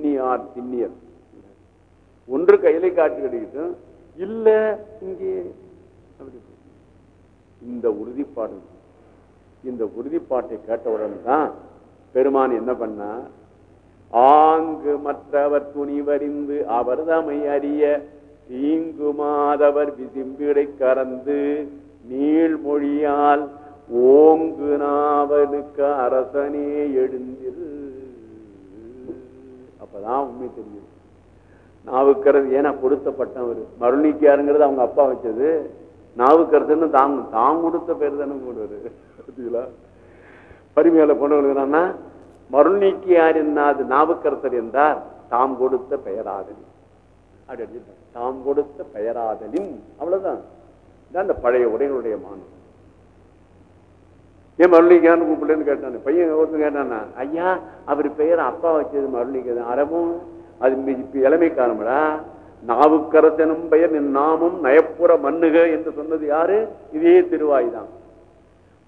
எண்ணியார் திண்ணியர் ஒன்று கையில காட்சி கிடைக்கட்டும் இல்ல இங்கே. இந்த உறுதிப்பாடு இந்த உறுதிப்பாட்டை கேட்டவுடன் தான் பெருமான் என்ன பண்ணா ஆங்கு மற்றவர் துணிவறிந்து அவர் தமை அறிய தீங்கு மாதவர் விசிம்பிடை கறந்து நீள்மொழியால் ஓங்கு நாவனுக்கு அரசனே எழுந்திரு. அப்பதான் உண்மை தெரியும். நாவுக்கரது ஏன்னா கொடுத்தப்பட்டவர் மருணிக்காருங்கிறது அவங்க அப்பா வச்சது. நாவுக்கரசுன்னு தாங்க தாம் கொடுத்த பேர் தானே போடுவாரு. பார்த்தீங்களா பரிமையில கொண்டு மருணிக்கியார் என்னாது நாவுக்கரசர் என்றார். தாம் கொடுத்த பெயராதலின். அப்படி தாம் கொடுத்த பெயராதலின். அவ்வளவுதான். இந்த பழைய உரைகளுடைய மாணவன் ஏன் மருளிகான்னு கூப்பிடுன்னு கேட்டானு. பையன் ஒருத்தன் கேட்டானா ஐயா அவர் பெயர் அப்பா வச்சது மருளிகா அறமும் அது இளமைக்காரமடா நாவுக்கரசனும் பெயர் என் நாமும் நயப்புற மண்ணுக என்று சொன்னது யாரு? இதே திருவாய் தான்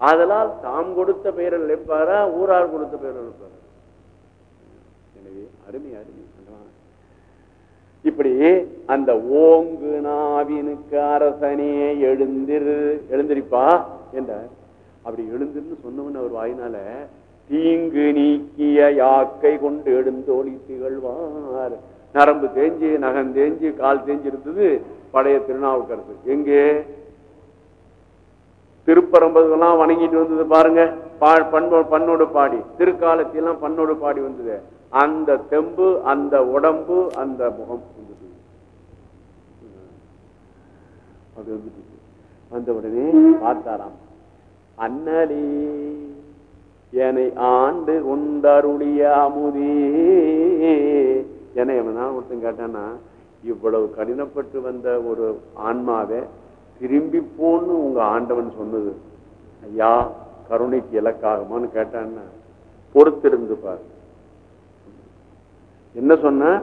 ஆதலால் தாம் கொடுத்த பெயரில் எழுப்பாரா ஊரார் கொடுத்த பெயரில் எழுப்பாரா எனவே அருமை அருமை இப்படி அந்த ஓங்கு நாவினுக்கு அரசனே எழுந்திரு எழுந்திருப்பா என்றார். அப்படி எழுந்துன்னு சொன்னவன் அவர் வாயினால தீங்கு நீக்கிய யாக்கை கொண்டு எழுந்தோழி திகழ்வார். நரம்பு தேஞ்சு நகம் தேஞ்சு கால் தேஞ்சு இருந்தது பழைய திருநாவுக்கரசு. எங்கே? திருப்பரம்பதுலாம் வணங்கிட்டு வந்தது பாருங்க. பா- பண்ணோடு பாடி. திருக்காலத்திலாம் பண்ணோடு பாடி வந்தது. அந்த தெம்பு அந்த உடம்பு அந்த முகம் வந்தது. அது வந்துட்டு வந்த உடனே பார்த்தாராம். அண்ணலே என்னை ஆண்டு கொண்டருளிய அமுதே. என்னை நான் ஒருத்தன் கேட்டானா இவ்வளவு கடினப்பட்டு வந்த ஒரு ஆன்மாவை திரும்பி போன்னு உங்க ஆண்டவன் சொன்னது. ஐயா கருணைக்கு இலக்காகுமான்னு கேட்டான்னா பொறுத்திருந்து பாரு. என்ன சொன்ன?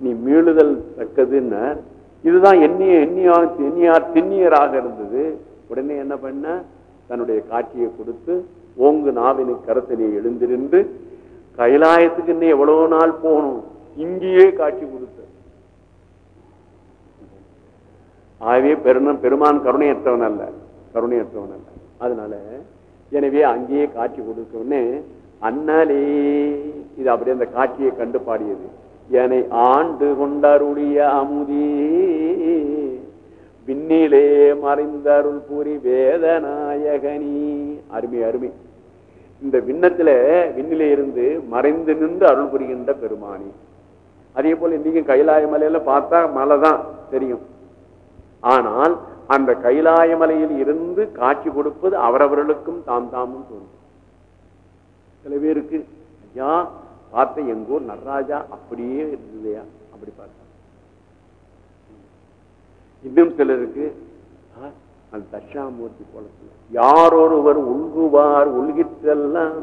நீ மீளுதல் தக்கதுன்னு. இதுதான் எண்ணிய எண்ணியா எண்ணியார் திண்ணியராக இருந்தது. உடனே என்ன பண்ண? தன்னுடைய காட்சியை கொடுத்து ஓங்கு நாவினை கரத்திலே எழுந்திருந்து கைலாயத்துக்கு இன்னும் எவ்வளவு நாள் போகணும்? இங்கேயே காட்சி கொடுத்த. ஆகவே பெருமன் பெருமான் கருணையற்றவன் அல்ல கருணையற்றவன் அல்ல. அதனால எனவே அங்கேயே காட்சி கொடுத்தோடனே அண்ணாலே இது அப்படியே அந்த காட்சியை கண்டு பாடியது. என்னை ஆண்டு கொண்டருடைய அமுதே. விண்ணிலே மறைந்தருள் பூரி வேதநாயகனி. அருமை அருமை. இந்த விண்ணத்துல விண்ணிலே இருந்து மறைந்து நின்று அருள் புரிகின்ற பெருமானி. அதே போல இன்னைக்கு கைலாய மலையில பார்த்தா மலை தான் தெரியும். ஆனால் அந்த கைலாய மலையில் இருந்து காட்சி கொடுப்பது அவரவர்களுக்கும் தாம் தாமும் தோன்றும். சில பேருக்கு ஐயா பார்த்த எங்கோ நடராஜா அப்படியே இருந்ததையா? அப்படி பார்த்து இன்னும் சிலருக்கு அந்த தட்சாமூர்த்தி கோலத்தில். யாரொருவர் உள்குவார் உள்கிற்றெல்லாம்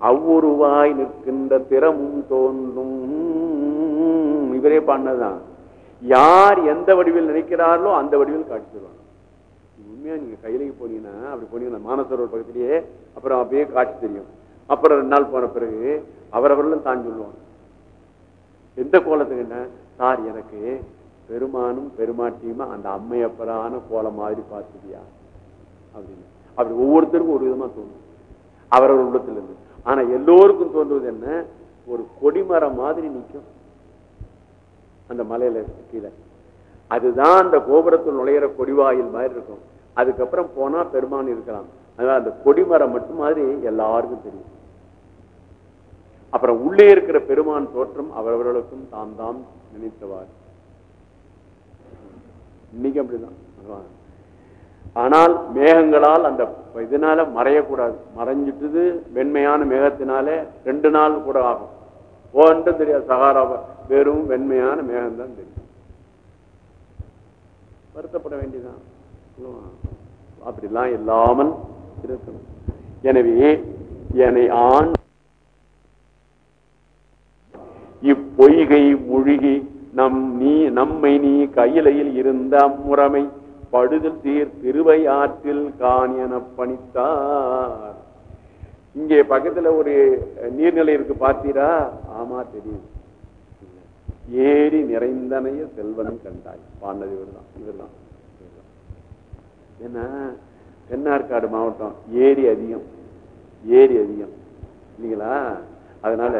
அவ்வொருவாய் நிற்கின்ற திறமும் தோன்றும். இவரே பண்ணதான். யார் எந்த வடிவில் நினைக்கிறார்களோ அந்த வடிவில் காட்சி தருவாங்க உண்மையா நீங்க கையிலேயே போனீங்கன்னா அப்படி போனீங்கன்னா மானசரோர் பக்கத்திலேயே அப்புறம் அப்படியே காட்சி தெரியும். அப்புறம் ரெண்டு நாள் போன பிறகு அவரவர்களும் தான் சொல்லுவாங்க. எந்த கோலத்துக்கு என்ன? சார் எனக்கு பெருமானும் பெருமாட்டியுமா? அந்த அம்மையப்பரான கோலம் மாதிரி பார்த்துட்டியா? அப்படின்னு. அப்படி ஒவ்வொருத்தருக்கும் ஒரு விதமா தோணும். அவரவர் உள்ளத்துல இருந்து ஆனா எல்லோருக்கும் தோன்றுவது என்ன? ஒரு கொடிமரம் மாதிரி நிற்கும். அந்த மலையில கீழே. அதுதான் அந்த கோபுரத்தில் நுழையிற கொடிவாயில் மாதிரி இருக்கும். அதுக்கப்புறம் போனா பெருமான் இருக்கலாம். அதனால அந்த கொடிமரம் மட்டும் மாதிரி எல்லாருக்கும் தெரியும். அப்புறம் உள்ளே இருக்கிற பெருமான் தோற்றம் அவரவர்களுக்கும் தாம் தாம் நினைத்தவாறு. இன்னைக்கு அப்படிதான். ஆனால் மேகங்களால் அந்த இதனால மறையக்கூடாது. மறைஞ்சிட்டுது வெண்மையான மேகத்தினாலே ரெண்டு நாள் கூட ஆகும். ஒன்றும் தெரியாது. சகாராவை வெறும் வெண்மையான மேகம் தான் தெரியும். வருத்தப்பட வேண்டியதான் அப்படிலாம் இல்லாமல் இருக்கணும். எனவே என்னை ஆண் இப்பொய்கை மூழ்கி நம் நீ நம்மை நீ கையிலையில் இருந்த அம்முறைமை படுதல் தீர் திருவை ஆற்றில் காண் என பணித்தார். இங்கே பக்கத்துல ஒரு நீர்நிலை இருக்கு பார்த்தீரா? ஆமா தெரியும். ஏரி நிறைந்தனைய செல்வன் கண்டாய். பாண்டது இவர்தான் இவர்தான். இவர்தான். ஏன்னா தென்னார்காடு மாவட்டம். ஏரி அதிகம். ஏரி அதிகம். இல்லைங்களா? அதனால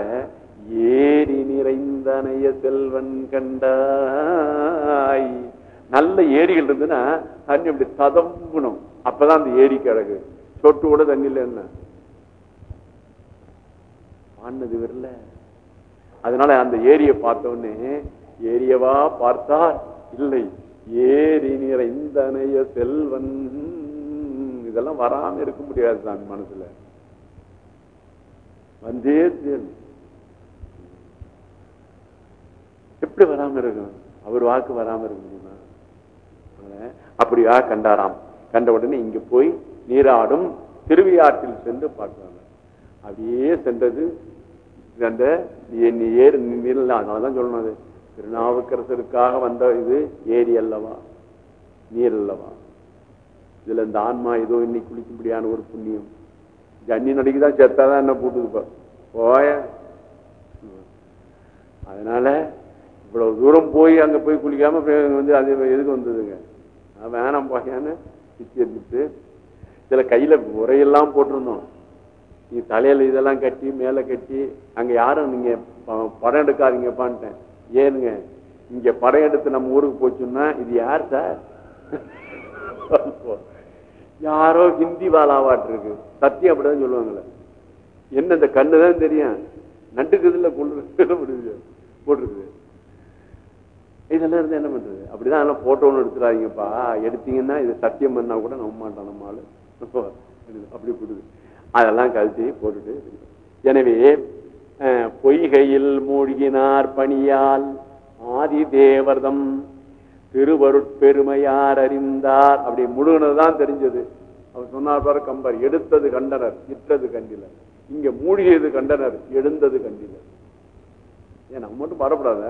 ஏரி நிறைந்தனைய செல்வன் கண்டாய். நல்ல ஏரிகள் இருந்துன்னா தண்ணி அப்படி ததம்பணும். அப்பதான் அந்த ஏரி கிழக்கு. சொட்டு கூட தண்ணியில் என்ன? பாண்டது அதனால அந்த ஏரியை பார்த்த உடனே ஏரியவா பார்த்தார் இல்லை. ஏரி நிறைந்தனைய செல்வன். இதெல்லாம் வராம இருக்க முடியாது தான் மனசுல. வந்தே தீரணும். எப்படி வராம இருக்கும் அவர் வாக்கு வராம இருக்க முடியுமா? அப்படியா கண்டாராம். கண்ட உடனே இங்க போய் நீராடும் திருவியாற்றில் சென்று பார்க்கிறாங்க. அப்படியே சென்றது. அந்த ஏர் ஏறு நீரில் அதனாலதான் சொல்லணும் அது. திருநாவுக்கரசருக்காக வந்த இது ஏரி அல்லவா? நீர் அல்லவா? இதுல இந்த ஆன்மா ஏதோ இன்னைக்கு குளிக்கும்படியான ஒரு புண்ணியம். ஜன்னி நடிக்குதான் செத்தாதான் என்ன போட்டுதுப்பா போய. அதனால இவ்வளவு தூரம் போய் அங்க போய் குளிக்காம வந்து அது எதுக்கு வந்ததுங்க? வேணாம் பாயான்னு பிச்சு இதில் கையில் கையில உரையெல்லாம் போட்டிருந்தோம். நீ தலையில இதெல்லாம் கட்டி மேல கட்டி அங்க யாரும் நீங்க படம் எடுக்காதீங்கப்பான்ட்டேன். ஏனுங்க இங்க படம் எடுத்து நம்ம ஊருக்கு போச்சுன்னா இது யார் சார்? யாரோ ஹிந்தி வாலாவாட்டு இருக்கு சத்தியம் அப்படிதான் சொல்லுவாங்களே. என்ன இந்த கண்ணு தான் தெரியும் நட்டுக்குதுல கொண்டு முடியுது போட்டிருக்குது. இதெல்லாம் இருந்து என்ன பண்றது? அப்படிதான் எல்லாம் போட்டோ ஒன்று எடுத்தீங்கன்னா இது சத்தியம் பண்ணா கூட நம்ப மாட்டான் நம்ம அப்படி கொடுது அதெல்லாம் கழுத்தி போட்டுட்டு எனவே பொய்கையில் மூழ்கினார் பணியால் ஆதி தேவர்தம் திருவருட்பெருமையார் அறிந்தார். அப்படி முழுகினதுதான் தெரிஞ்சது. அவர் சொன்னார் பாரு கம்பர் எடுத்தது கண்டனர் இட்டது கண்டிலர் இங்க மூழ்கியது கண்டனர் எழுந்தது கண்டிலர் ஏன் நம்ம மட்டும் பாடப்படாத.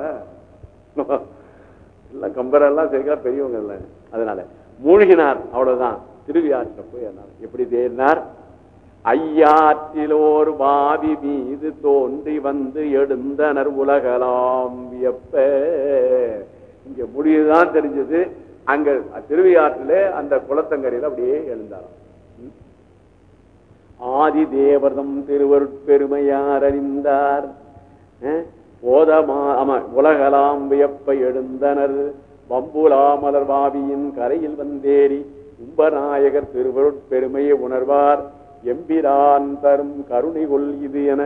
எல்லாம் கம்பரெல்லாம் சரிக்கா பெரியவங்க இல்லை. அதனால மூழ்கினார் அவ்வளவுதான். திருவியாற்ற போய் என்ன எப்படி தேடினார் ஐயாற்றிலோர் பாவி மீது தோன்றி வந்து எழுந்தனர் உலகலாம் எப்ப இங்க முடியுதான் தெரிஞ்சது. அங்க திருவியாற்றில அந்த குளத்தங்கரையில் அப்படியே எழுந்தாராம். ஆதி தேவதம் திருவருட்பெருமையார் அறிந்தார். போதமா ஆமா உலகலாம் வியப்பை எழுந்தனர். வம்புலா மலர்வாவியின் கரையில் வந்தேறி கும்பநாயகர் திருவருட்பெருமையை உணர்வார். எம்பிரான் தரும் கருணை கொள் இது என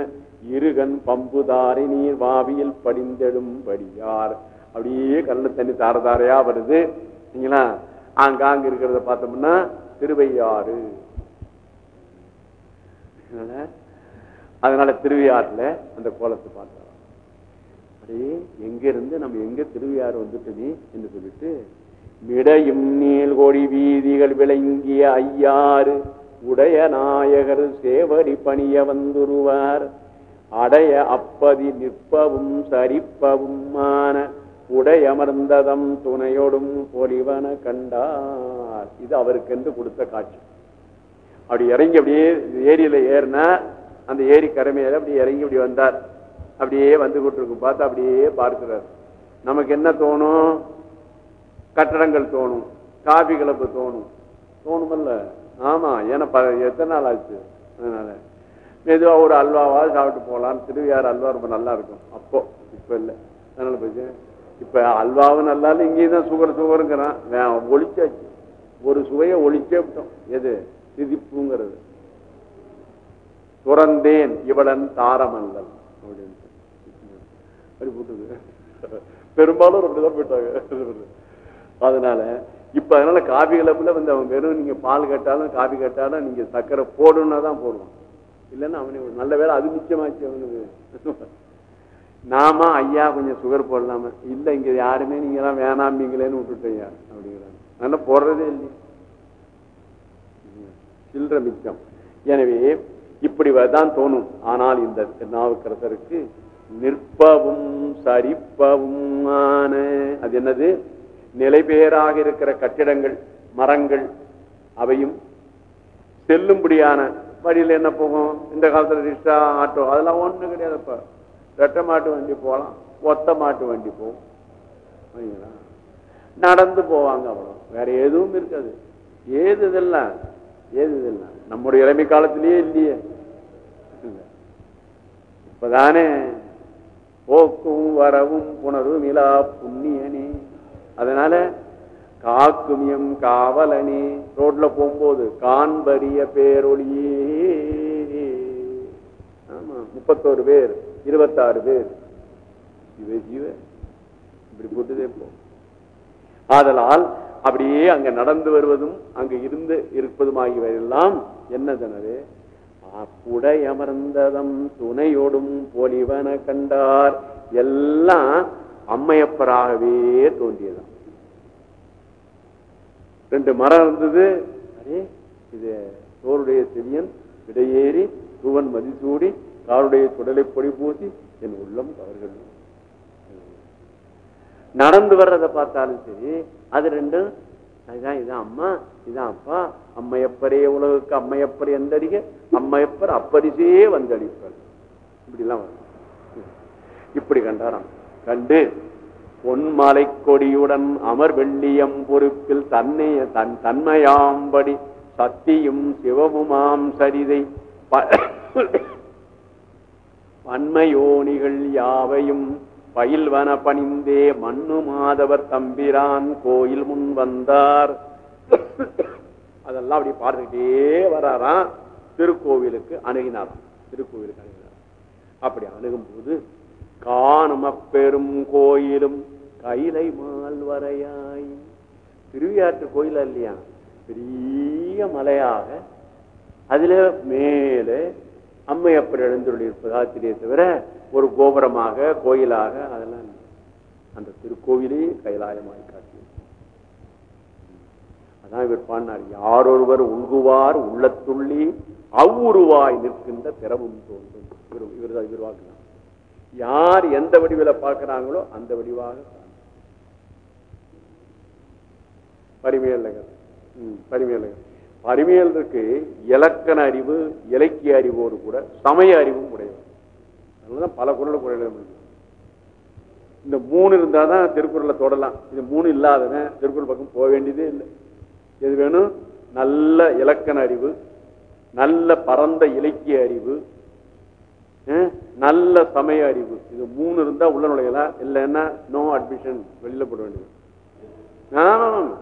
இருகன் பம்புதாரி நீர் வாவியில் படிந்தெடும்படியார். அப்படியே கண்ண தண்ணி தாரதாரையா வருது. சரிங்களா ஆங்காங்க இருக்கிறத பார்த்தோம்னா திருவையாறு. அதனால அதனால திருவையாறுல அந்த கோலத்தை பார்த்தோம் அப்படியே எங்க இருந்து நம்ம எங்க திருவையாறு வந்துட்டோமே என்று சொல்லிட்டு மிடையும் நீள்கொடி வீதிகள் விளங்கிய ஐயாறு உடைய நாயகர் சேவடி பணிய வந்துருவார். அடைய அப்பதி நிற்பவும் சரிப்பவுமான உடையமர்ந்ததம் துணையோடும் பொலிவன கண்டார். இது அவருக்கென்று கொடுத்த காட்சி. அப்படி இறங்கி அப்படியே ஏரியில ஏறினா அந்த ஏரி கரைமையில அப்படி இறங்கி இப்படி வந்தார். அப்படியே வந்து கொண்டிருக்கும். பார்த்து அப்படியே பார்க்கிறார். நமக்கு என்ன தோணும்? கட்டடங்கள் தோணும். காபி கிளப்பு தோணும். தோணுமல்ல? ஆமா ஏன்னா ப- எத்தனை நாள் ஆச்சு? அதனால. மெதுவாக ஒரு அல்வாவாவது சாப்பிட்டு போகலாம். திருவியார் அல்வா ரொம்ப நல்லா இருக்கும். அப்போ இப்ப இல்ல. அதனால போச்சு. இப்ப அல்வாவும் நல்லா இல்லை இங்கேயும் தான் சுகர் சுகருங்கிறான். வே- ஒழிச்சாச்சு. ஒரு சுவையை ஒழிச்சே விட்டோம். எது? திதிப்புங்கிறது. துறந்தேன் இவளன் தாரமல்லல் அப்படின்னு அப்படி பெரும்பாலும் அப்படிதான் போயிட்டாங்க. அதனால இப்ப அதனால காபி கலப்புல வந்து அவன் வெறும் நீங்க பால் கேட்டாலும் காபி கேட்டாலும் நீங்க சர்க்கரை போடணும்னா தான் போடுவான். இல்லைன்னா அவனுக்கு நல்ல வேலை அது மிச்சமாச்சு அவனுக்கு. நாம ஐயா கொஞ்சம் சுகர் போடலாம. இல்ல இங்க யாருமே நீங்க எல்லாம் வேணாம்பீங்களேன்னு விட்டுட்டீங்க. அப்படிங்கிறாங்க. அதனால போடுறதே இல்லை சில்லற மிச்சம். எனவே இப்படி தான் தோணும். ஆனால் இந்த நாவுக்கரசருக்கு நிற்பவும் சரிப்பவும் அது என்னது? நிலைபேறாக இருக்கிற கட்டிடங்கள் மரங்கள் அவையும் செல்லும்படியான வழியில் என்ன போகும்? இந்த காலத்துல ரிக்ஷா ஆட்டோ அதெல்லாம் ஒண்ணு கிடையாதுப்பா ரெட்டை மாட்டு வண்டி போகலாம் ஒத்த மாட்டு வண்டி போகும். நடந்து போவாங்க அவ்வளவு. வேற எதுவும் இருக்காது. ஏது இதெல்லாம்? ஏது இதெல்லாம்? நம்முடைய இளமை காலத்திலேயே இல்லையே. இப்பதானே போக்கும் வரவும் புணரும் இலா புண்ணியனே. அதனால காக்குமியம் காவலனே. ரோட்ல போகும்போது காண்பரிய பேரொழியே. ஆமா முப்பத்தோரு பேர் இருபத்தாறு பேர். ஜீவ ஜீவ இப்படி போட்டுதே போ. ஆதலால் அப்படியே அங்க நடந்து வருவதும் அங்க இருந்து இருப்பதுமாகியவையெல்லாம் என்னதனது அப்புடை அமர்ந்ததம் துணையோடும் பொலிவன கண்டார். எல்லாம் அம்மையப்பராகவே தோன்றியதாம். ரெண்டு மரம் இருந்தது. அரே இது தோருடைய செவியன் விடையேறி தூவன் மதிசூடி காருடைய சுடலை பொடி பூசி என் உள்ளம் அவர்கள் நடந்து வர்றதை பார்த்தாலும் சரி அது ரெண்டும் அதுதான் இதான் அம்மா இதான் அப்பா. அம்மையப்பரே உலகுக்கு அம்மையப்பர் எந்தடிக அம்மையப்பர் அப்பரிசே வந்தடிப்பர் இப்படிலாம் வரும். இப்படி கண்டாராம். கண்டு பொன்மலை கொடியுடன் அமர் வெள்ளியம் பொறுப்பில் தன்னை தன் தன்மையாம்படி சத்தியும் சிவமுமாம் சரிதை. ப- பன்மையோனிகள் யாவையும் பயில்வன பணிந்தே மண்ணு மாதவர் தம்பிரான் கோயில் முன் வந்தார். அதெல்லாம் அப்படி பார்த்துக்கிட்டே வராராம். திருக்கோவிலுக்கு அணுகினாராம். திருக்கோவிலுக்கு அணுகினார் அப்படி அணுகும் போது காணும் அப்பெரும் கோயிலும் கைலை மால் வரையாய். திருவியாற்று கோயில் இல்லையா? பெரிய மலையாக அதுல மேலே அம்மையப்பர் எழுந்துள்ள இருப்பதா தெரிய தவிர ஒரு கோபுரமாக கோயிலாக அதெல்லாம் அந்த திருக்கோவிலே கைலாயமாக காட்டி அதான் இவர் பாடினார் யாரொருவர் உள்குவார் உள்ளத்துள்ளி அவ்வுருவாய் நிற்கின்ற திறமும் தோன்றும். இவர் இவர் தான் இவர் வாக்குதான் யார் எந்த வடிவில பார்க்கிறாங்களோ அந்த வடிவாக காணும். பரிமையல்லகர் ம், பரிமையல்லகர் இலக்கண அறிவு இலக்கிய அறிவோடு கூட சமய அறிவும் உடையவர். அதனாலதான் பல குரலை குரல் எழுத முடியும் இந்த மூணு இருந்தாதான் திருக்குறளை தொடலாம். இது மூணு இல்லாதவன் திருக்குறள் பக்கம் போக வேண்டியதே இல்லை. எது வேணும்? நல்ல இலக்கண அறிவு நல்ல பரந்த இலக்கிய அறிவு நல்ல சமய அறிவு. இது மூணு இருந்தா உள்ள நுழையலாம் இல்லைன்னா நோ அட்மிஷன் வெளியில போட வேண்டியது. ஆமா.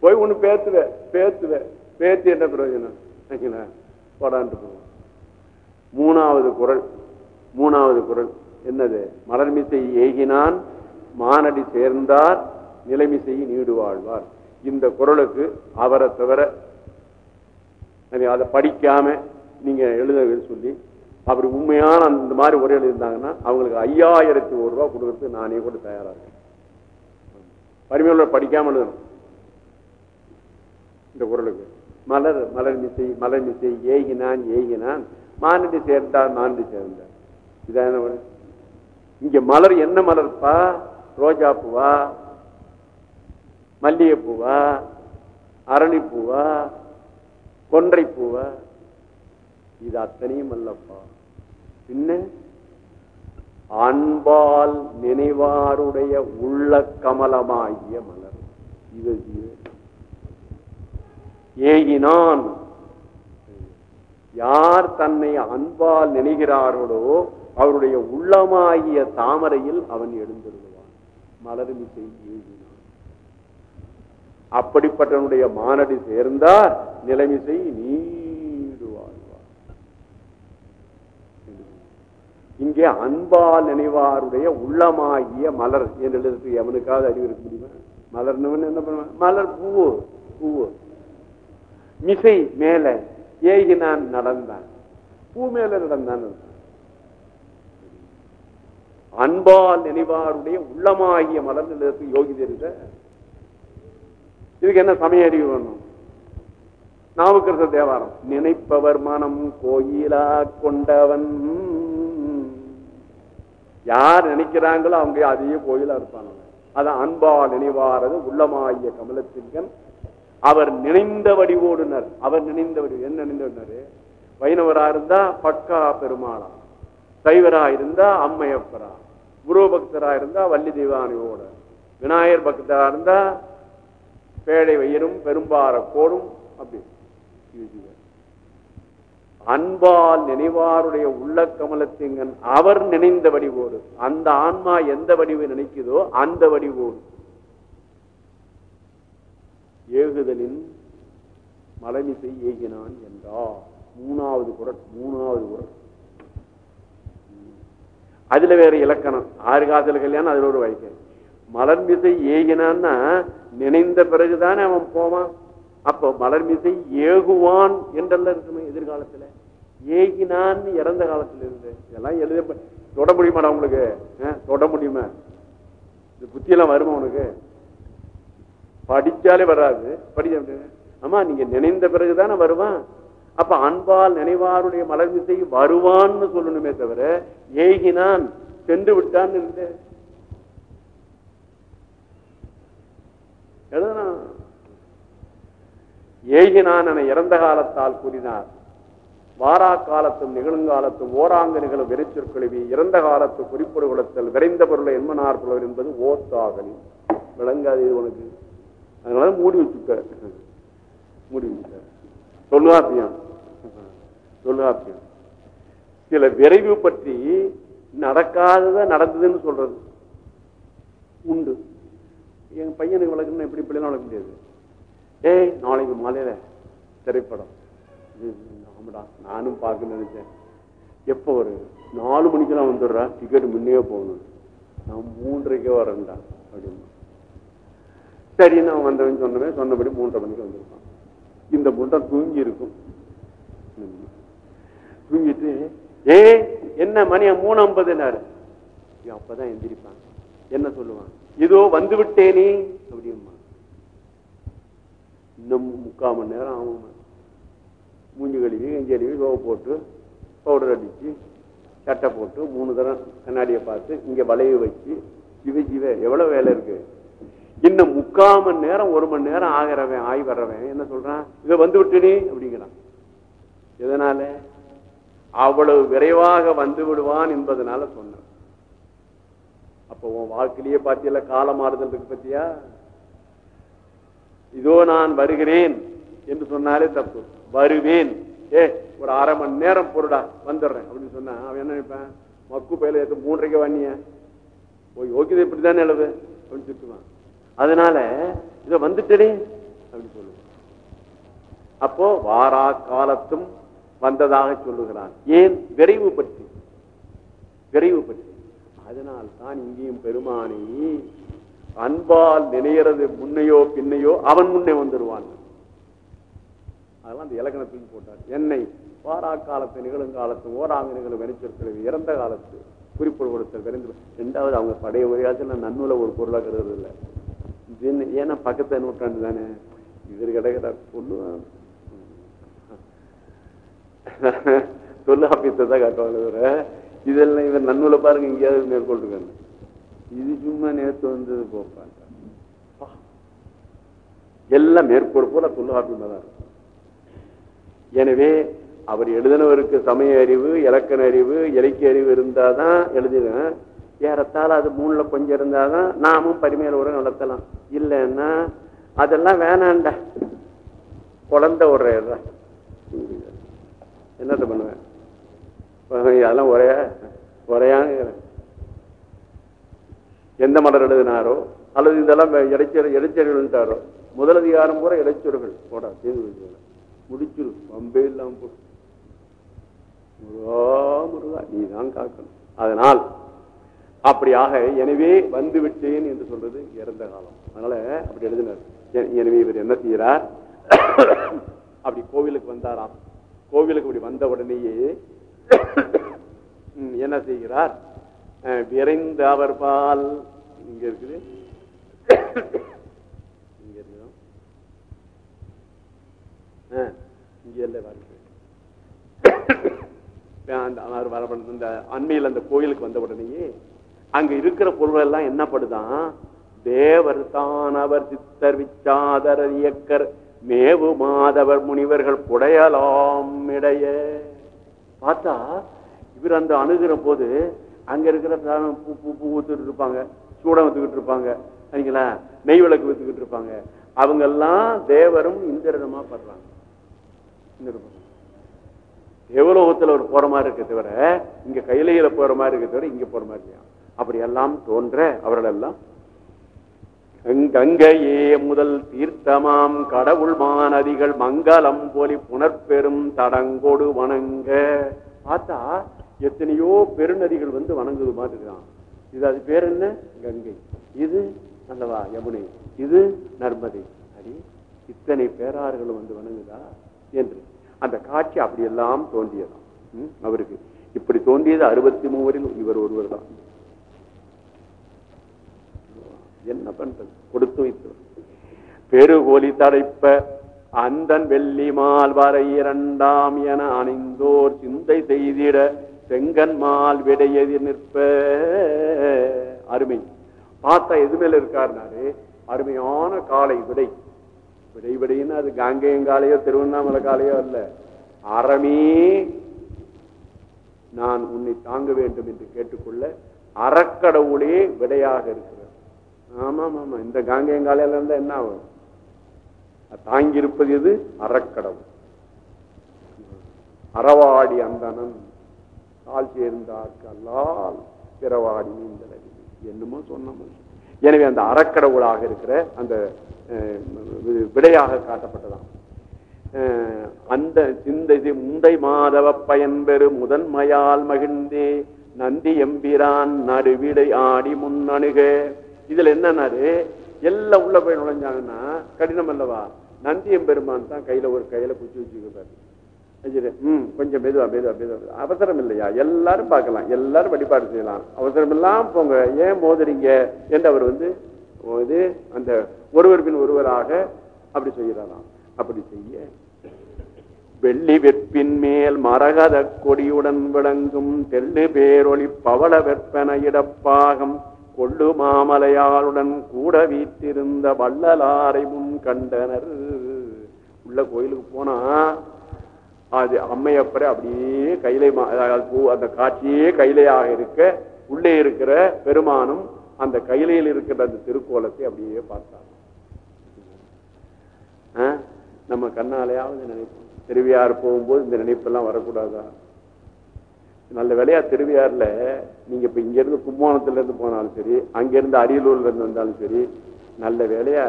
போய் ஒண்ணு பேத்துவ பேத்துவ. பேத்து என்ன பிரயோஜனம்? போடான்ட்டு போவோம். மூணாவது குரல். மூணாவது குரல். என்னது? மலர்மிசை ஏகினான் மானடி சேர்ந்தார் நிலைமிசை நீடு வாழ்வார் இந்த குரலுக்கு அவரை தவிர அதை படிக்காம நீங்க எழுத சொல்லி அப்படி உண்மையான அந்த மாதிரி உரை எழுதியிருந்தாங்கன்னா அவங்களுக்கு ஐயாயிரத்தி ஒரு ரூபா கொடுக்கறதுக்கு நானே கூட தயாராக இருக்கேன். பரிமையுள்ள படிக்காம எழுதணும். இந்த குரலுக்கு. மலர் மலர் மிசை மலர் மிசை ஏகினான் ஏகினான் மானடி சேர்ந்தார் மானடி சேர்ந்தார். இதான இங்க மலர் என்ன மலர்ப்பா? ரோஜா பூவா? மல்லிகை பூவா? அரளிப்பூவா கொன்றை இது அத்தனையும் அல்லப்பா. பின்ன? அன்பால் நினைவாருடைய உள்ள கமலமாகிய மலர். இது ஏகினான். யார் தன்னை அன்பால் நினைகிறாரோடோ அவருடைய உள்ளமாகிய தாமரையில் அவன் எழுந்திருவான். மலரும் ஏகினான் அப்படிப்பட்டவனுடைய மானடி சேர்ந்தார் நிலைமிசை நீடு வாழ்வார் இங்கே அன்பால் நினைவாருடைய உள்ளமாகிய மலர் என்று எவனுக்காவது அறிவு இருக்க முடியுமா? மலர்னவன் என்ன பண்ணுவான்? மலர் பூவு பூவு. மிசை மேல ஏகினான் நடந்தான். பூ மேல நடந்தான். அன்பால் நினைவாருடைய உள்ளமாகிய மலர் எழுதுறதுக்கு யோகி தெரிந்த இதுக்கு என்ன சமய அறிவு வேணும்? நாவுக்கரச தேவாரம். நினைப்பவர் மனம் கோயிலா கொண்டவன். யார் நினைக்கிறாங்களோ அவங்க அதையே கோயிலா இருப்பாங்க. அதான் அன்பால் நினைவாரது உள்ளமாகிய கமலத்தின்கண் அவர் நினைந்த வடிவோடுனர் அவர் நினைந்த வடிவு என்ன நினைந்தவர் வைணவரா இருந்தா பக்கா பெருமாளா? சைவரா இருந்தா அம்மையப்பரா குரு பக்தரா இருந்தா வள்ளி தெய்வானியோட விநாயகர் பக்தரா இருந்தா பேழை வயிறும் பெரும்பார கோடும் அப்படி. அன்பால் நினைவாருடைய உள்ள கமலத்திங்கன் அவர் நினைந்த வடிவோடு அந்த ஆன்மா எந்த வடிவை நினைக்குதோ அந்த வடிவோடு ஏகுதலின் மலமிசை ஏகினான் என்றார். மூணாவது குரல் மூணாவது குரல். அதுல வேற இலக்கணம். ஆறு காதல் கல்யாணம் அதுல ஒரு வழக்கு. மலர் மிசை ஏகினான்னா நினைந்த பிறகுதானே அவன் போவான். அப்போ மலர் மிசை ஏகுவான் என்றெல்லாம் இருக்குமே எதிர்காலத்துல. ஏகினான் இறந்த காலத்துல இருந்து இதெல்லாம் எழுத தொட முடியுமாடா உங்களுக்கு? தொட முடியுமா? இது புத்தியெல்லாம் வருமா உனக்கு? படிச்சாலே வராது. படிக்க ஆமா நீங்க நினைந்த பிறகுதானே வருவான். அப்ப அன்பால் நினைவாருடைய மலர்மிசை வருவான்னு சொல்லணுமே தவிர ஏகினான் சென்று விட்டான் இல்லை ஏகினான் என இறந்த காலத்தால் கூறினார். வாரா காலத்தும் நிகழுங்காலத்தும் ஓராங்க நிகழும் வெறிச்சொற்கழுவி இறந்த காலத்து குறிப்புறுகுலத்தில் விரைந்த பொருளை என்மனார் புலவர் என்பது ஓத்தாகலி. விளங்காது உனக்கு. அதனால மூடி வச்சுட்ட மூடி வச்சுட்ட தொல்காப்பியம் தொல்காப்பியம் சில விரைவு பற்றி நடக்காதத நடந்ததுன்னு சொல்றது உண்டு. என் பையனுக்கு வளர்க்கணும் எப்படி இப்படிலாம் வளர்க்க முடியாது? ஏய் நாளைக்கு மாலையில திரைப்படம். ஆமாடா நானும் பார்க்க நினைச்சேன். எப்போ ஒரு நாலு மணிக்கெல்லாம் வந்துடுறா டிக்கெட் முன்னே போகணும். நான் மூன்றரைக்கே வரேன்டா அப்படின்னு. சரி நான் வந்தவன் சொன்னவன் சொன்னபடி மூன்றரை மணிக்கு வந்திருப்பான். இந்த முட்டை தூங்கி இருக்கும். ம். தூங்கிட்டு ஏ என்ன மணி மூணு ஐம்பதுனாரு அப்பதான் எந்திரிப்பான். என்ன சொல்லுவான்? இதோ வந்து விட்டேனே அப்படிமா இன்னும் முக்கால் மணி நேரம் ஆகும். மூஞ்சி கழுவி கஞ்சி கழுவி போட்டு பவுடர் அடிச்சு சட்டை போட்டு மூணு தரம் கண்ணாடியை பார்த்து இங்க வளைய வச்சு ஜிவ ஜிவ எவ்வளவு வேலை இருக்கு? இன்னும் முக்கால் மணி நேரம் ஒரு மணி நேரம் ஆகிறவன் ஆகி வர்றவன் என்ன சொல்றான்? இதை வந்து விட்டுனே அப்படிங்கிறான். எதனால? அவ்வளவு விரைவாக வந்து விடுவான் என்பதனால சொன்னான். அப்போ உன் வாழ்க்கையிலேயே பார்த்தியல கால மாறுதல் இருக்கு பத்தியா? இதோ நான் வருகிறேன் என்று சொன்னாலே தப்பு. வருவேன். ஏ ஒரு அரை மணி நேரம் பொருடா வந்துடுறேன் அப்படின்னு சொன்னா அவன் என்ன நினைப்பேன்? மக்கு பயில எடுத்து மூன்றரைக்கு வண்ணிய. ஓ யோகிதை இப்படிதானே அளவு அப்படின்னு திட்டுவான். அதனால இதை வந்துட்டேனே அப்படின்னு சொல்லுவான். அப்போ வாரா காலத்தும் வந்ததாக சொல்லுகிறான் ஏன்? விரைவு பற்றி விரைவு பற்றி அதனால் தான் இங்கேயும் பெருமானை அன்பால் நினைகிறது முன்னையோ பின்னையோ அவன் முன்னே வந்துடுவான் அதெல்லாம் அந்த இலக்கணத்தில் போட்டார். என்னை பாரா காலத்து நிகழுங்காலத்து ஓராங்க நிகழும் வெனிச்சொற்களை இறந்த காலத்து குறிப்பு கொடுத்தல் விரைந்து ரெண்டாவது அவங்க படைய உரையாச்சு நான் நன்னூல ஒரு பொருளாக கருதுறது இல்லை ஏன்னா பக்கத்து நூற்றாண்டு தானே. இவர் கிடைக்கிறார் சொல்லுவான் தொல்லாப்பியத்தை தான் காட்டுவாங்க தவிர இதெல்லாம் இவன் நன்னூலை பாருங்க எங்கேயாவது மேற்கொண்டு இது சும்மா நேற்று வந்தது போப்பாங்க எல்லாம் மேற்கோள் போல தொல்லாப்பியமா தான் இருக்கும். எனவே அவர் எழுதினவருக்கு சமய அறிவு இலக்கண அறிவு இலக்கிய அறிவு இருந்தாதான் எழுதினேன் ஏறத்தாழ அது மூணில் கொஞ்சம் இருந்தாதான் நாமும் பரிமையில உரம் நடத்தலாம். இல்லைன்னா அதெல்லாம் வேணாண்டா. குழந்தை விடுறா என்னத்த பண்ணுவேன்? அதெல்லாம் ஒரே ஒரையான எந்த மலர் எழுதினாரோ அல்லது இதெல்லாம் இடைச்சல் இடைச்சல்கள்ட்டாரோ முதலதிகாரம் பூரா இடைச்சொல்கள் போடா செய்து முடிச்சிரு பம்பே இல்லாம போ. முருகா முருகா நீ தான் காக்கணும். அதனால் அப்படியாக எனவே வந்து விட்டேன் என்று சொல்றது இறந்த காலம். அதனால அப்படி எழுதினார். எனவே இவர் என்ன செய்கிறார்? அப்படி கோவிலுக்கு வந்தாராம். கோவிலுக்கு இப்படி வந்த உடனேயே என்ன செய்கிறார்? அஹ், விரைந்து அவர் பால் இங்க இருக்குது. இங்க இருக்குதா? அஹ், இங்க இல்லை அந்த அவர் இந்த அண்மையில் அந்த கோயிலுக்கு வந்த உடனேயே அங்க இருக்கிற பொருள் எல்லாம் என்ன படுதான்? தேவர் அவர் சித்தர் விச்சாதர் இயக்கர் மேவு மாதவர் முனிவர்கள் புடையலாம் இடைய. பார்த்தா இவர் அந்த அணுகிற போது அங்க இருக்கிற பூ பூ பூ ஊத்துட்டு இருப்பாங்க. சூடம் ஊத்துக்கிட்டு இருப்பாங்க. சரிங்களா? நெய் விளக்கு ஊத்துக்கிட்டு இருப்பாங்க. அவங்க எல்லாம் தேவரும் இந்திரனுமா படுறாங்க. இந்திரனுமா. தேவலோகத்துல ஒரு போற மாதிரி இருக்க தவிர இங்க கையிலையில போற மாதிரி இருக்க தவிர இங்க போற மாதிரி அப்படி எல்லாம் தோன்ற அவர்கள் எல்லாம் கங்கையே முதல் தீர்த்தமாம் கடவுள் மாநதிகள் மங்களம் போலி புனர்பெரும் தடங்கொடு வணங்க. பார்த்தா எத்தனையோ பெருநதிகள் வந்து வணங்குது மாதிரி இது அது பேர் என்ன? கங்கை. இது அல்லவா யமுனை. இது நர்மதை. அடி இத்தனை பேராறுகளும் வந்து வணங்குதா என்று. அந்த காட்சி அப்படியெல்லாம் தோன்றியதான் ம், அவருக்கு. இப்படி தோன்றியது அறுபத்தி மூவரில் இவர் ஒருவர் தான். என்ன பண்றது? கொடுத்து வைத்து. பெருகோலி தடைப்ப அந்தன் வெள்ளி மால் வரை இரண்டாம் என அணிந்தோர் சிந்தை செய்திட செங்கன் மால் விடையெதிர் நிற்ப. அருமை. பார்த்தா எது மேல இருக்காருனாரு? அருமையான காலை விடை. விடை விடைன்னு அது காங்கேயங்காலையோ திருவண்ணாமலை காலையோ அல்ல. அறமே நான் உன்னை தாங்க வேண்டும் என்று கேட்டுக்கொள்ள அறக்கடவுளே விடையாக இருக்கிறார். ஆமா ஆமா இந்த காங்கேயங்காலையில இருந்தா என்ன ஆகும்? தாங்கியிருப்பது எது? அறக்கடவுள். அறவாடி அந்தனன் கால் சேர்ந்தார்க்கு அல்லால் பிறவாடி நீந்தல் என்னமோ சொன்ன எனவே அந்த அறக்கடவுளாக இருக்கிற அந்த அஹ், வி- விடையாக காட்டப்பட்டதாம். அந்த சிந்தை முந்தை மாதவ பயன்பெறு முதன்மையால் மகிழ்ந்தே நந்தி எம்பிரான் நடுவிடை ஆடி முன்னணுக. இதுல என்னன்னாரு எல்லாம் உள்ள போய் நுழைஞ்சாங்கன்னா கடினம் அல்லவா? நந்தியம் பெருமான் தான் கையில ஒரு கையில குச்சி வச்சுக்கிறாரு ம் கொஞ்சம் மெதுவா மெதுவா மெதுவா அவசரம் இல்லையா? எல்லாரும் பார்க்கலாம். எல்லாரும் வழிபாடு செய்யலாம். அவசரம் எல்லாம் போங்க. ஏன் மோதுறீங்க? என்று அவர் வந்து இது அந்த ஒருவர் பின் ஒருவராக அப்படி செய்யறாராம் அப்படி செய்ய வெள்ளி வெற்பின் மேல் மரகத கொடியுடன் விளங்கும் தெள்ளு பேரொளி பவள வெற்பன இடப்பாகம் கொள்ளு மாமலையாளுடன் கூட வீட்டிருந்த வள்ளலாரை முன் கண்டனர். உள்ள கோயிலுக்கு போனா அது அம்மையப்பரை அப்படியே கைலை மா- அந்த காட்சியே கைலையாக இருக்க உள்ளே இருக்கிற பெருமானும் அந்த கைலையில் இருக்கிற அந்த திருக்கோலத்தை அப்படியே பார்த்தார். ஆ? நம்ம கண்ணாலையாவது நினைப்போம். திருவியார் போகும்போது இந்த நினைப்பெல்லாம் வரக்கூடாதா? நல்ல வேலையா திருவையாறுல நீங்க இப்ப இங்க இருந்து கும்போணத்துல இருந்து போனாலும் சரி அங்கிருந்து அரியலூர்ல இருந்து வந்தாலும் சரி நல்ல வேலையா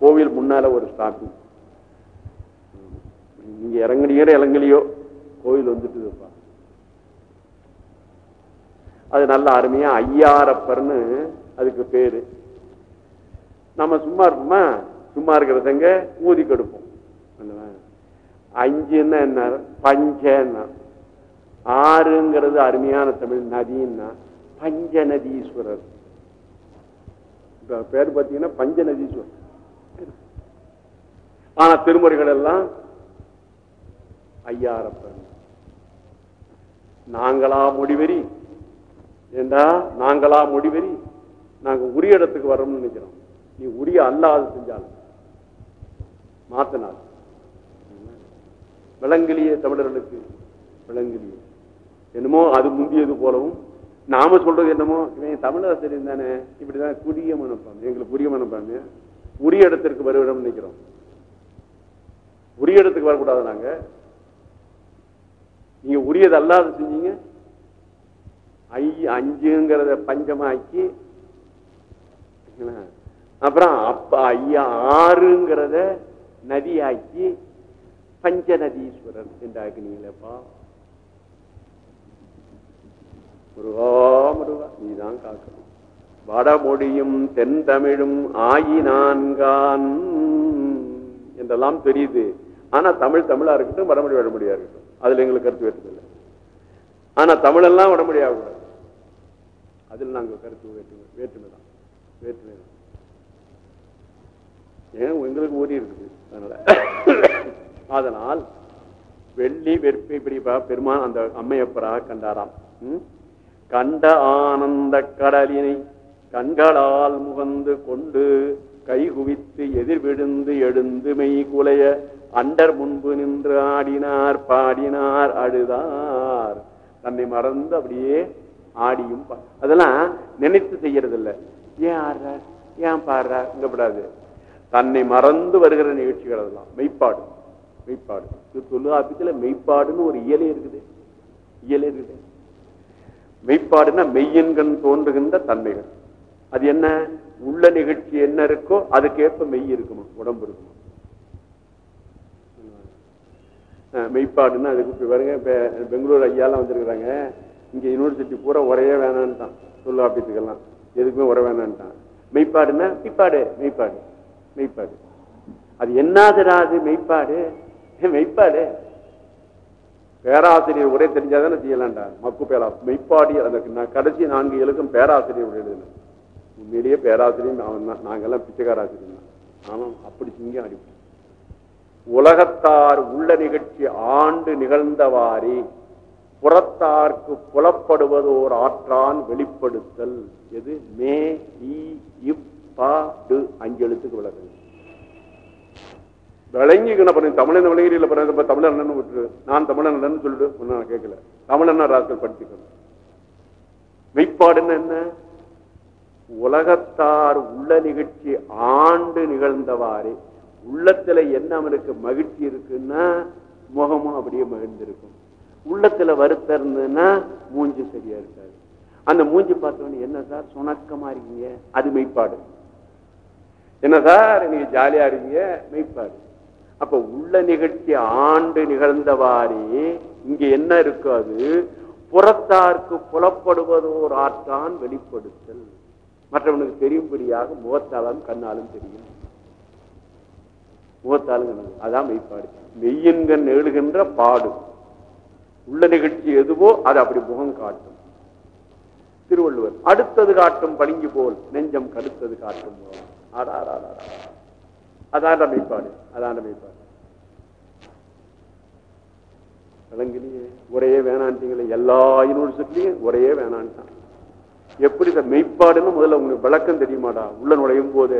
கோவில் முன்னால ஒரு ஸ்டாப்பிங். நீங்க இறங்குனீங்க இறங்கலையோ கோவில் வந்துட்டு அது நல்ல அருமையா ஐயாரப்பர்னு அதுக்கு பேரு. நம்ம சும்மா இருப்போமா? சும்மா இருக்கிறதங்க ஊதி கெடுப்போம். அஞ்சுன்னா என்ன பஞ்சன்னா. ஆறுங்கிறது அருமையான தமிழ் நதின்னா பஞ்ச நதீஸ்வரர் பேர் பார்த்தீங்கன்னா பஞ்ச நதீஸ்வரர் ஆனா திருமுறைகள் எல்லாம் ஐயாரப்பன் நாங்களா முடிவெறி. ஏண்டா? நாங்களா முடிவெறி. நாங்க உரிய இடத்துக்கு வரோம்னு நினைக்கிறோம். நீ உரிய அல்லாது செஞ்சாலும் மாத்தினால் விளங்கிலியே தமிழர்களுக்கு விளங்கிலியே என்னமோ அது முந்தியது போலவும் நாம சொல்றது என்னமோ இவன் தமிழாசிரியர் தானே இப்படிதான் புரிய மனப்பாங்க எங்களுக்கு புரிய மனப்பாங்க உரிய இடத்திற்கு வருவிடம் நினைக்கிறோம். உரிய இடத்துக்கு வரக்கூடாது நாங்க. நீங்க உரியது அல்லாத செஞ்சீங்க. ஐ அஞ்சுங்கிறத பஞ்சமாக்கி அப்புறம் அப்பா ஐயா ஆறுங்கிறத நதியாக்கி பஞ்ச நதீஸ்வரர் என்றாக்குனீங்களேப்பா. முருகா முருகா நீதான் காக்கணும். வடமொழியும் தென்தமிழும் ஆயினான்கான் என்றெல்லாம் தெரியுது. ஆனா தமிழ் தமிழா இருக்கட்டும் வடமொழி வடமொழியா இருக்கட்டும். அதுல எங்களுக்கு கருத்து வேற்றுமில்லை ஆனா தமிழெல்லாம் வடமொழி ஆகக்கூடாது. அதில் நாங்கள் கருத்து வேற்றுமை வேற்றுமை தான். வேற்றுமை தான். ஏன் எங்களுக்கு ஊதி இருக்குது? அதனால. அதனால் வெள்ளி வெற்பை பிடிப்பா பெருமான் அந்த அம்மையப்பராக கண்டாராம். ம்? கண்ட ஆனந்த கடலினை கண்களால் முகந்து கொண்டு கைகுவித்து எதிர்விழுந்து எழுந்து மெய் குலைய அண்டர் முன்பு நின்று ஆடினார் பாடினார் அழுதார். தன்னை மறந்து அப்படியே ஆடியும் பா- அதெல்லாம் நினைத்து செய்யறது இல்லை ஏன் ஆடுறார் ஏன் பாடுறார் இங்கப்படாது. தன்னை மறந்து வருகிற நிகழ்ச்சிகள் அதெல்லாம். மெய்ப்பாடு. மெய்ப்பாடு. தொழு தொல்காப்பியத்துல மெய்ப்பாடுன்னு ஒரு இயலே இருக்குது. இயலே இருக்குது. மெய்ப்பாடுன்னா மெய்யன்கண் தோன்றுகின்ற தன்மைகள். அது என்ன? உள்ள நிகழ்ச்சி என்ன இருக்கோ அதுக்கேற்ப மெய் இருக்குமா? உடம்பு இருக்குமா? அஹ் மெய்ப்பாடுன்னா அதுக்கு வருங்க பாருங்க பெங்களூர் ஐயாலாம் வந்திருக்கிறாங்க. இங்க யூனிவர்சிட்டி பூரா உரையே வேணான்ட்டான் தொல்லாப்பியத்துக்கெல்லாம் எதுக்குமே உரை வேணான்ட்டான். மெய்ப்பாடுன்னா மெய்ப்பாடு மெய்ப்பாடு மெய்ப்பாடு. அது என்னதுடா மெய்ப்பாடு? மெய்ப்பாடு. பேராசிரியர் உரை தெரிஞ்சாதானே செய்யலாம்டா. மக்கு பேரா மெய்ப்பாடி அந்த கடைசி நான்கு எழுக்கும் பேராசிரியர் உரை எழுதினேன். உண்மையிலேயே பேராசிரியர் அவன் தான் நாங்கெல்லாம் பிச்சைக்காராசிரியர் தான். ஆமாம் அப்படி சிங்கம் அடிப்போம் உலகத்தார் உள்ள நிகழ்ச்சி ஆண்டு நிகழ்ந்தவாறே புறத்தார்க்கு புலப்படுவதோர் ஆற்றான் வெளிப்படுத்தல். எது? மே இ இப் பா டு அஞ்சு எழுத்துக்கு விளக்குது விளங்கிக்கணும். அப்புறம் தமிழன் விளங்கிரியில் பிறகு தமிழன் விட்டு விட்டுரு. நான் தமிழன் அண்ணன் சொல்லிட்டு நான் கேட்கல. தமிழன் ராசல் படிச்சுக்கணும். மெய்ப்பாடுன்னு என்ன? உலகத்தார் உள்ள நிகழ்ச்சி ஆண்டு நிகழ்ந்தவாறே உள்ளத்துல என்ன அவனுக்கு மகிழ்ச்சி இருக்குன்னா முகமும் அப்படியே மகிழ்ந்திருக்கும். உள்ளத்துல வருத்தம் இருந்ததுன்னா மூஞ்சி சரியா இருக்காது. அந்த மூஞ்சி பார்த்தோன்னு என்ன சார் சுணக்கமா இருக்கீங்க? அது மெய்ப்பாடு. என்ன சார் நீங்க ஜாலியா இருக்கீங்க? மெய்ப்பாடு. அப்ப உள்ள நிகழ்ச்சி ஆண்டு நிகழ்ந்தவாறே இங்க என்ன இருக்கோ அது? புறத்தார்க்கு புலப்படுவதோர் ஆற்றான் வெளிப்படுத்தல். மற்றவனுக்கு தெரியும்படியாக முகத்தாலும் கண்ணாலும் தெரியும். முகத்தாலும் அதான் மெய்ப்பாடு. மெய்யன்கண் எழுகின்ற பாடு. உள்ள நிகழ்ச்சி எதுவோ அது அப்படி முகம் காட்டும். திருவள்ளுவர் அடுத்தது காட்டும் பளிங்கு போல் நெஞ்சம் கடுத்தது காட்டும் போல். ஆடாடாடா அதான மெய்ப்பாடு அதான் மெய்ப்பாடு விளங்கிலேயே ஒரே வேணான்ட்டீங்களே எல்லா யூனிவர்சிட்டிலையும் ஒரே வேணான்ட்டான். எப்படி சார் மெய்ப்பாடுன்னு முதல்ல உங்களுக்கு விளக்கம் தெரியுமாடா? உள்ள நுழையும் போது.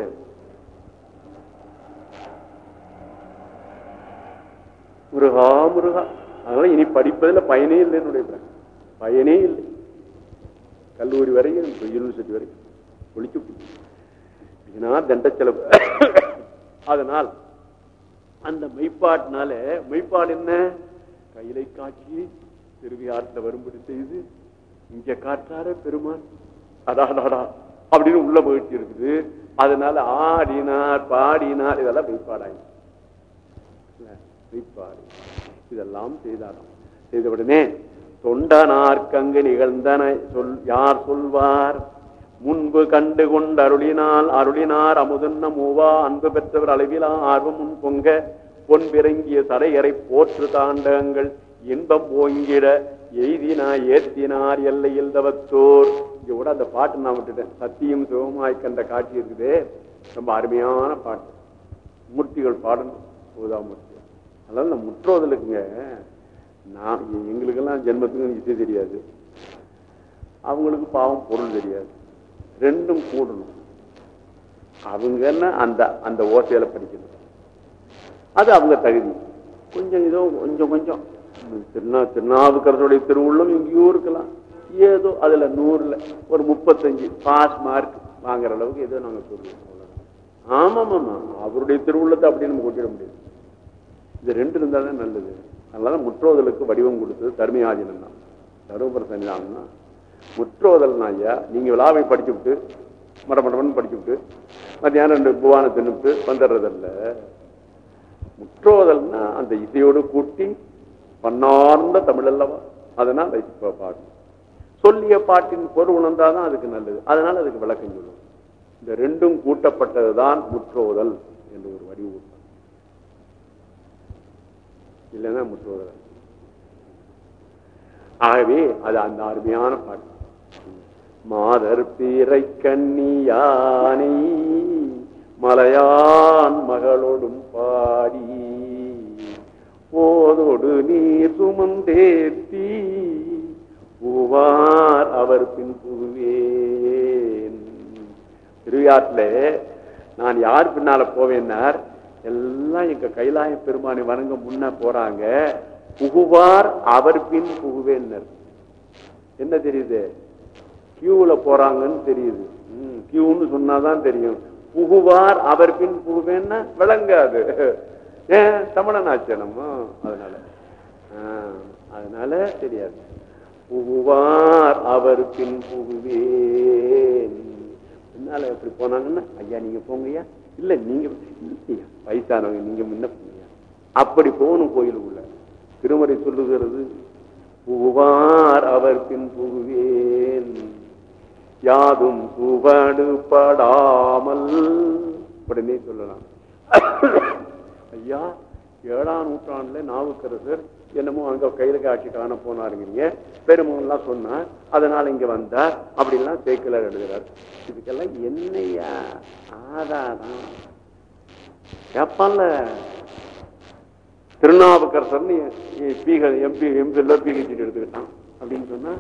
முருகா முருகா. அதனால இனி படிப்பதில் பயனே இல்லை என்னுடைய பயனே இல்லை. கல்லூரி வரைக்கும் யூனிவர்சிட்டி வரைக்கும் ஒழிச்சு போச்சு. தண்ட செலவு அதனால் அந்த மெய்ப்பாட்டினால மெய்ப்பாடு என்ன? கையிலை காட்சி திருவியாற்றில் வரும்படி செய்து இங்க காற்றார பெருமான். அடாடாடா அப்படின்னு உள்ள மகிழ்ச்சி இருக்குது. அதனால ஆடினார் பாடினார் இதெல்லாம் மெய்ப்பாடாய் மெய்ப்பாடு. இதெல்லாம் செய்தாராம். செய்த உடனே தொண்டனார்க்கங்கு நிகழ்ந்தன சொல் யார் சொல்வார்? முன்பு கண்டு கொண்டு அருளினால் அருளினார் அமுதன்ன மூவா அன்பு பெற்றவர் அளவிலா ஆர்வம் முன் பொங்க பொன் பிறங்கிய சரையறை போற்று தாண்டகங்கள் இன்பம் ஓங்கிட எய்தினா ஏத்தினார் எல்லையில் தவத்தோர். இங்க கூட அந்த பாட்டு நான் விட்டுட்டேன். சத்தியம் சிவமாய் கண்ட காட்சி இருக்குது. ரொம்ப அருமையான பாட்டு. மூர்த்திகள் பாடணும். ஊதாமூர்த்தி அதனால இந்த முற்றோதலுக்குங்க நான் எங்களுக்கெல்லாம் ஜென்மத்துக்கு இசை தெரியாது. அவங்களுக்கு பாவம் பொருள் தெரியாது. ரெண்டும் கூடணும் அவங்க என்ன அந்த அந்த ஓசையில படிக்கணும். அது அவங்க தகுதி. கொஞ்சம் ஏதோ கொஞ்சம் கொஞ்சம். திருநா திருநாவுக்கரசுடைய திருவுள்ளம் எங்கேயோ இருக்கலாம். ஏதோ அதுல நூறுல ஒரு முப்பத்தஞ்சு பாஸ் மார்க் வாங்குற அளவுக்கு ஏதோ நாங்க சொல்லுவோம். ஆமாம் ஆமா அவருடைய திருவுள்ளத்தை அப்படி நம்ம கொட்டிட முடியாது. இது ரெண்டு இருந்தாலும் நல்லது. அதனால முற்றோதலுக்கு வடிவம் கொடுத்தது தர்மியாஜனம் தான் தருமபுர சன்னிதானம் தான் முற்றோதல் ஐயா நீங்க விழாவை படிச்சு விட்டு மடமடமன் படிச்சு விட்டு மத்தியானம் ரெண்டு புவானை தின்னுட்டு வந்துடுறதில்ல. முற்றோதல்னா அந்த இசையோடு கூட்டி பன்னார்ந்த தமிழ் அல்லவா? அதனால் இப்ப பாடணும் சொல்லிய பாட்டின் பொருள் உணர்ந்தாதான் அதுக்கு நல்லது. அதனால அதுக்கு விளக்கம் சொல்லும் இந்த ரெண்டும் கூட்டப்பட்டதுதான் முற்றோதல் என்று ஒரு வடிவூட்டம் இல்லைன்னா முற்றோதல். ஆகவே அது அந்த அருமையான பாட்டு. மாதர் பீரை கண்ணியானை மலையான் மகளோடும் பாடி. போதோடு நீர் சுமந்தேத்தி பூவார் அவர் பின் புகுவேன். திருவிழாட்டில் நான் யார் பின்னால போவேன்னார் எல்லாம் எங்க கைலாய பெருமானை வணங்க முன்ன போறாங்க. புகுவார் அவர் பின் புகுவேன்னர். என்ன தெரியுது? கியூல போறாங்கன்னு தெரியுது. ம், கியூன்னு சொன்னாதான் தெரியும். புகுவார் அவர் பின் புகுவேன்னா விளங்காது. ஏன் தமிழன் ஆச்சனமோ அதனால. ஆ, அதனால தெரியாது. புகுவார் அவர் பின் புகுவேன். எப்படி போனாங்கன்னா ஐயா நீங்க போங்கய்யா. இல்ல நீங்க வயசானவங்க நீங்க முன்ன போங்கய்யா. அப்படி போகணும் கோயிலுக்குள்ள. திருமறை சொல்லுகிறது புகுவார் அவர் பின் புகுவேன். யாதும் சுவடுபடாமல் உடனே சொல்லலாம். ஐயா ஏழாம் நூற்றாண்டுல நாவுக்கரசர் என்னமோ அங்க கையில காட்சி காண போனாருங்கிறீங்க. பெருமெல்லாம் சொன்னார் அதனால இங்க வந்தார் அப்படின்லாம் சேக்கிலார் எழுதுறார். இதுக்கெல்லாம் என்னையா? ஆதாரம்? கேப்பான்ல திருநாவுக்கரசர்னு எம்பி எம்பி எம்பிஎல்ல பிஹெச்டி எடுத்துக்கிட்டான். அப்படின்னு சொன்னா